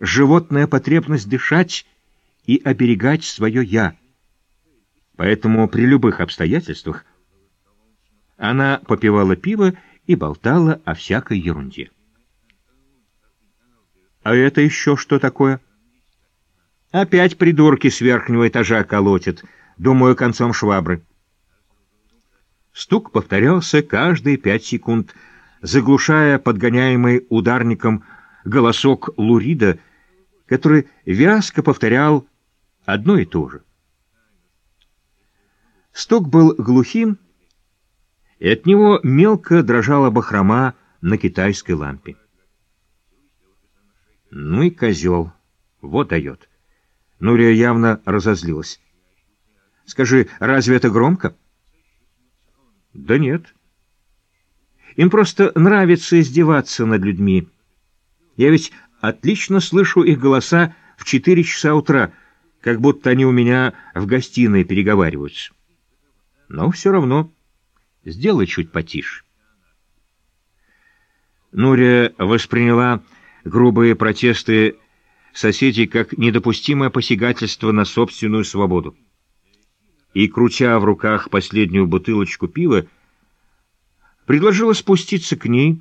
животная потребность дышать и оберегать свое «я». Поэтому при любых обстоятельствах она попивала пиво и болтала о всякой ерунде. «А это еще что такое?» «Опять придурки с верхнего этажа колотят, думаю, концом швабры». Стук повторялся каждые пять секунд, заглушая подгоняемый ударником голосок Лурида, который вязко повторял одно и то же. Стук был глухим, и от него мелко дрожала бахрома на китайской лампе. Ну и козел. Вот дает. Нурия явно разозлилась. Скажи, разве это громко? Да нет. Им просто нравится издеваться над людьми. Я ведь отлично слышу их голоса в четыре часа утра, как будто они у меня в гостиной переговариваются. Но все равно сделай чуть потише. Нурия восприняла грубые протесты соседей как недопустимое посягательство на собственную свободу и, крутя в руках последнюю бутылочку пива, предложила спуститься к ней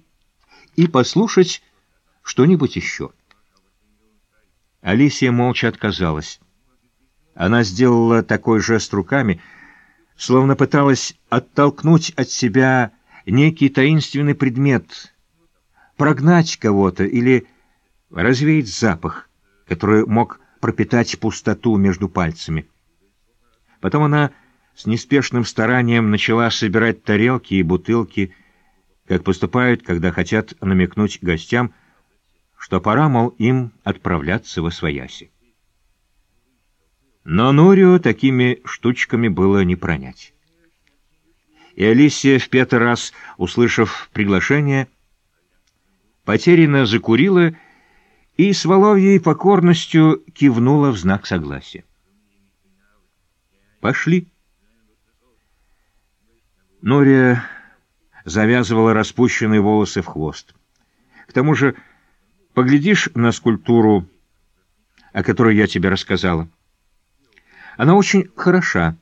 и послушать что-нибудь еще. Алисия молча отказалась. Она сделала такой жест руками, словно пыталась оттолкнуть от себя некий таинственный предмет, прогнать кого-то или развеять запах, который мог пропитать пустоту между пальцами. Потом она с неспешным старанием начала собирать тарелки и бутылки, как поступают, когда хотят намекнуть гостям, что пора, мол, им отправляться во свояси. Но Нурию такими штучками было не пронять. И Алисия в пятый раз, услышав приглашение, потерянно закурила и с воловьей покорностью кивнула в знак согласия. «Пошли». Нория завязывала распущенные волосы в хвост. К тому же, поглядишь на скульптуру, о которой я тебе рассказала. Она очень хороша,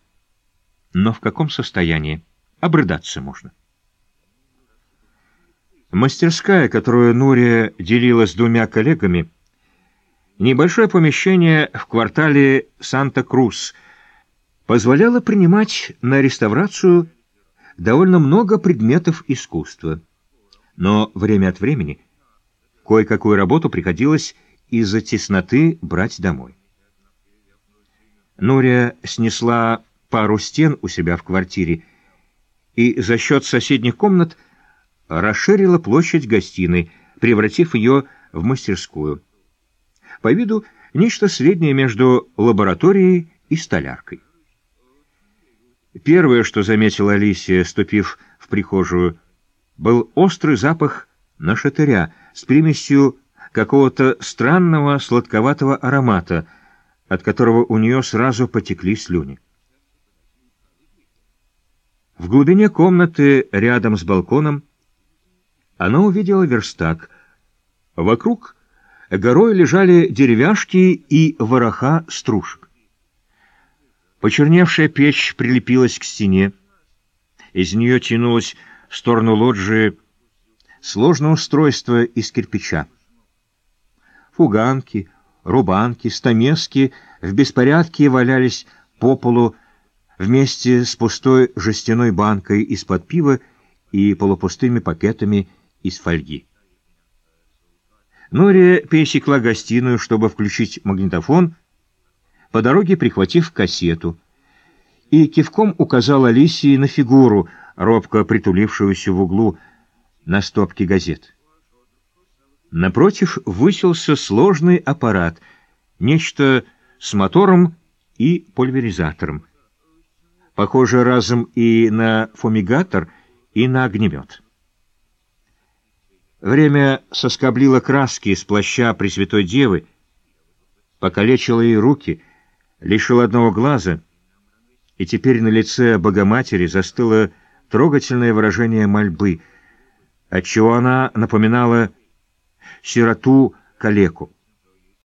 но в каком состоянии? Обрыдаться можно. Мастерская, которую Нурия делила с двумя коллегами, небольшое помещение в квартале Санта-Крус, позволяло принимать на реставрацию довольно много предметов искусства. Но время от времени кое-какую работу приходилось из-за тесноты брать домой. Нурия снесла пару стен у себя в квартире и за счет соседних комнат расширила площадь гостиной, превратив ее в мастерскую. По виду нечто среднее между лабораторией и столяркой. Первое, что заметила Алисия, ступив в прихожую, был острый запах нашатыря с примесью какого-то странного сладковатого аромата, от которого у нее сразу потекли слюни. В глубине комнаты, рядом с балконом, она увидела верстак. Вокруг горой лежали деревяшки и вороха стружек. Почерневшая печь прилепилась к стене. Из нее тянулось в сторону лоджии сложное устройство из кирпича. Фуганки, рубанки, стамески в беспорядке валялись по полу вместе с пустой жестяной банкой из-под пива и полупустыми пакетами из фольги. Нория пересекла гостиную, чтобы включить магнитофон, по дороге прихватив кассету, и кивком указала Алисии на фигуру, робко притулившуюся в углу на стопке газет. Напротив высился сложный аппарат, нечто с мотором и пульверизатором. Похоже разом и на фумигатор, и на огнемет. Время соскоблило краски из плаща Пресвятой Девы, покалечило ей руки, лишило одного глаза, и теперь на лице Богоматери застыло трогательное выражение мольбы, отчего она напоминала сироту-калеку.